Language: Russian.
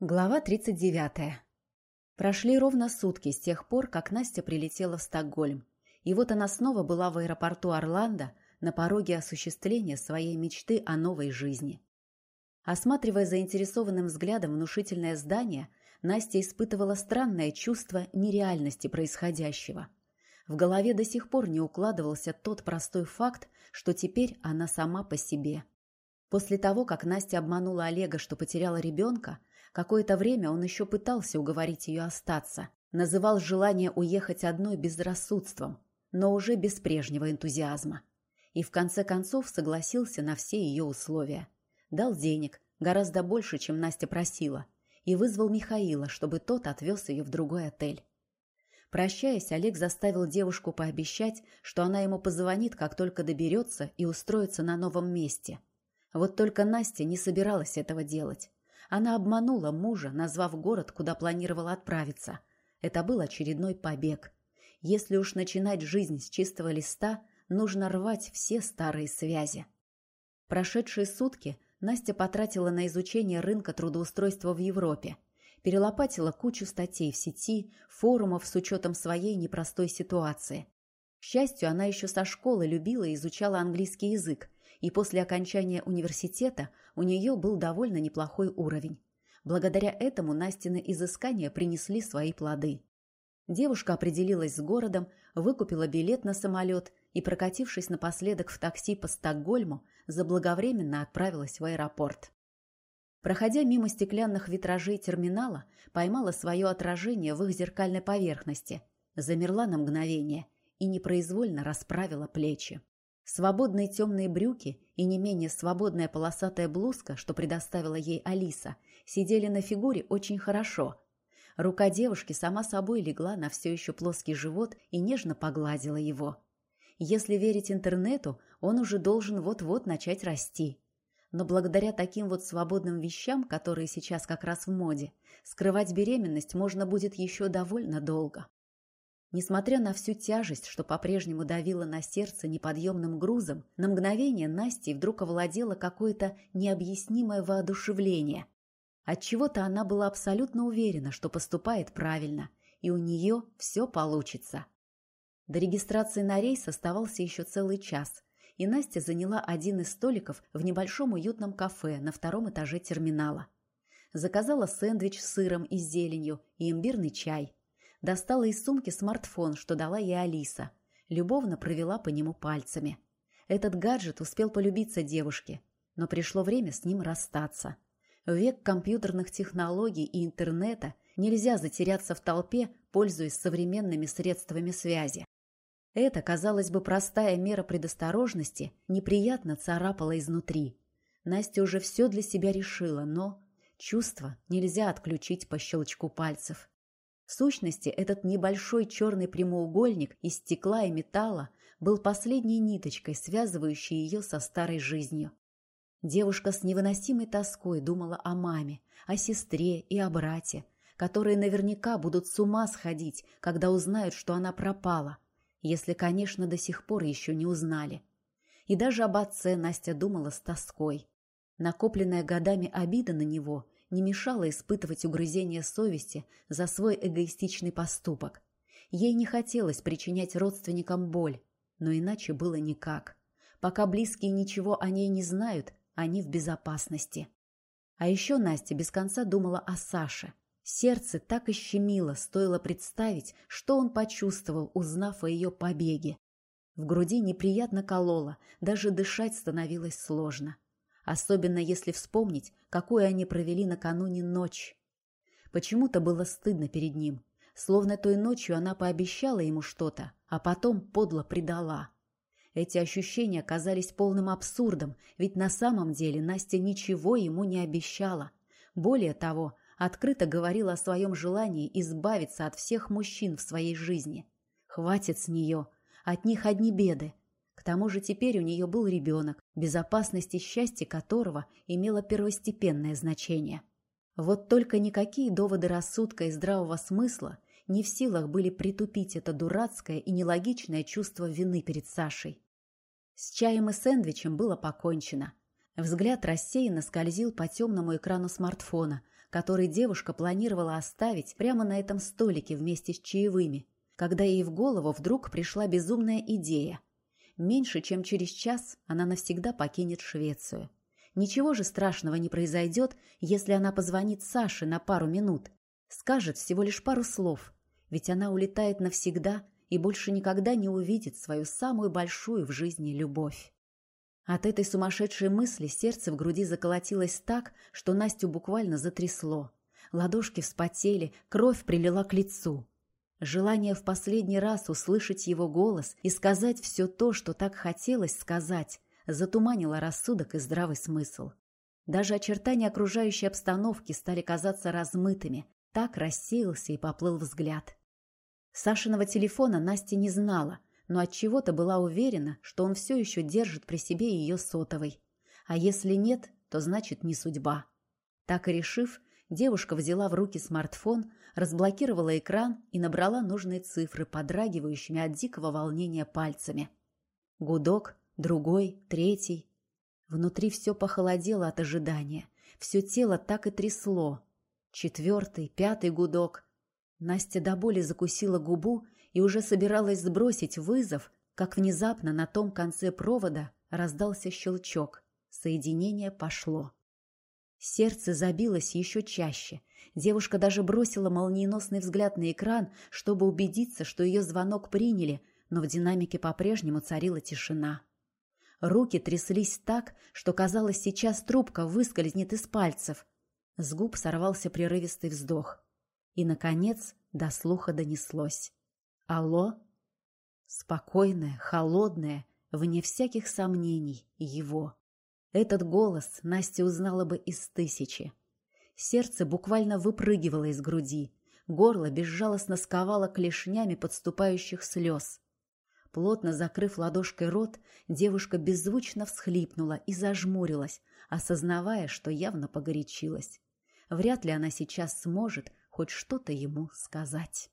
Глава 39. Прошли ровно сутки с тех пор, как Настя прилетела в Стокгольм. И вот она снова была в аэропорту Орландо на пороге осуществления своей мечты о новой жизни. Осматривая заинтересованным взглядом внушительное здание, Настя испытывала странное чувство нереальности происходящего. В голове до сих пор не укладывался тот простой факт, что теперь она сама по себе. После того, как Настя обманула Олега, что потеряла ребенка, Какое-то время он еще пытался уговорить ее остаться, называл желание уехать одной безрассудством, но уже без прежнего энтузиазма. И в конце концов согласился на все ее условия. Дал денег, гораздо больше, чем Настя просила, и вызвал Михаила, чтобы тот отвез ее в другой отель. Прощаясь, Олег заставил девушку пообещать, что она ему позвонит, как только доберется и устроится на новом месте. Вот только Настя не собиралась этого делать. Она обманула мужа, назвав город, куда планировала отправиться. Это был очередной побег. Если уж начинать жизнь с чистого листа, нужно рвать все старые связи. Прошедшие сутки Настя потратила на изучение рынка трудоустройства в Европе. Перелопатила кучу статей в сети, форумов с учетом своей непростой ситуации. К счастью, она еще со школы любила и изучала английский язык, и после окончания университета у нее был довольно неплохой уровень. Благодаря этому Настины изыскания принесли свои плоды. Девушка определилась с городом, выкупила билет на самолет и, прокатившись напоследок в такси по Стокгольму, заблаговременно отправилась в аэропорт. Проходя мимо стеклянных витражей терминала, поймала свое отражение в их зеркальной поверхности, замерла на мгновение и непроизвольно расправила плечи. Свободные темные брюки и не менее свободная полосатая блузка, что предоставила ей Алиса, сидели на фигуре очень хорошо. Рука девушки сама собой легла на все еще плоский живот и нежно погладила его. Если верить интернету, он уже должен вот-вот начать расти. Но благодаря таким вот свободным вещам, которые сейчас как раз в моде, скрывать беременность можно будет еще довольно долго. Несмотря на всю тяжесть, что по-прежнему давила на сердце неподъемным грузом, на мгновение Настей вдруг овладело какое-то необъяснимое воодушевление. Отчего-то она была абсолютно уверена, что поступает правильно, и у нее все получится. До регистрации на рейс оставался еще целый час, и Настя заняла один из столиков в небольшом уютном кафе на втором этаже терминала. Заказала сэндвич с сыром и зеленью и имбирный чай – достала из сумки смартфон, что дала ей Алиса. Любовно провела по нему пальцами. Этот гаджет успел полюбиться девушке, но пришло время с ним расстаться. В век компьютерных технологий и интернета нельзя затеряться в толпе, пользуясь современными средствами связи. Это, казалось бы, простая мера предосторожности неприятно царапала изнутри. Настя уже все для себя решила, но чувства нельзя отключить по щелчку пальцев. В сущности, этот небольшой черный прямоугольник из стекла и металла был последней ниточкой, связывающей ее со старой жизнью. Девушка с невыносимой тоской думала о маме, о сестре и о брате, которые наверняка будут с ума сходить, когда узнают, что она пропала, если, конечно, до сих пор еще не узнали. И даже об отце Настя думала с тоской. Накопленная годами обида на него не мешало испытывать угрызение совести за свой эгоистичный поступок. Ей не хотелось причинять родственникам боль, но иначе было никак. Пока близкие ничего о ней не знают, они в безопасности. А еще Настя без конца думала о Саше. Сердце так и щемило, стоило представить, что он почувствовал, узнав о ее побеге. В груди неприятно кололо, даже дышать становилось сложно особенно если вспомнить, какую они провели накануне ночь. Почему-то было стыдно перед ним, словно той ночью она пообещала ему что-то, а потом подло предала. Эти ощущения казались полным абсурдом, ведь на самом деле Настя ничего ему не обещала. Более того, открыто говорила о своем желании избавиться от всех мужчин в своей жизни. Хватит с нее, от них одни беды, тому же теперь у нее был ребенок, безопасность и счастье которого имело первостепенное значение. Вот только никакие доводы рассудка и здравого смысла не в силах были притупить это дурацкое и нелогичное чувство вины перед Сашей. С чаем и сэндвичем было покончено. Взгляд рассеянно скользил по темному экрану смартфона, который девушка планировала оставить прямо на этом столике вместе с чаевыми, когда ей в голову вдруг пришла безумная идея. Меньше чем через час она навсегда покинет Швецию. Ничего же страшного не произойдет, если она позвонит Саше на пару минут, скажет всего лишь пару слов, ведь она улетает навсегда и больше никогда не увидит свою самую большую в жизни любовь. От этой сумасшедшей мысли сердце в груди заколотилось так, что Настю буквально затрясло. Ладошки вспотели, кровь прилила к лицу. Желание в последний раз услышать его голос и сказать все то, что так хотелось сказать, затуманило рассудок и здравый смысл. Даже очертания окружающей обстановки стали казаться размытыми, так рассеялся и поплыл взгляд. Сашиного телефона Настя не знала, но от чего то была уверена, что он все еще держит при себе ее сотовой. А если нет, то значит не судьба. Так и решив, девушка взяла в руки смартфон, разблокировала экран и набрала нужные цифры, подрагивающими от дикого волнения пальцами. Гудок, другой, третий. Внутри все похолодело от ожидания. Все тело так и трясло. Четвертый, пятый гудок. Настя до боли закусила губу и уже собиралась сбросить вызов, как внезапно на том конце провода раздался щелчок. Соединение пошло. Сердце забилось еще чаще. Девушка даже бросила молниеносный взгляд на экран, чтобы убедиться, что ее звонок приняли, но в динамике по-прежнему царила тишина. Руки тряслись так, что казалось, сейчас трубка выскользнет из пальцев. С губ сорвался прерывистый вздох. И, наконец, до слуха донеслось. Алло? Спокойное, холодное, вне всяких сомнений, его. Этот голос Настя узнала бы из тысячи. Сердце буквально выпрыгивало из груди. Горло безжалостно сковало клешнями подступающих слез. Плотно закрыв ладошкой рот, девушка беззвучно всхлипнула и зажмурилась, осознавая, что явно погорячилась. Вряд ли она сейчас сможет хоть что-то ему сказать.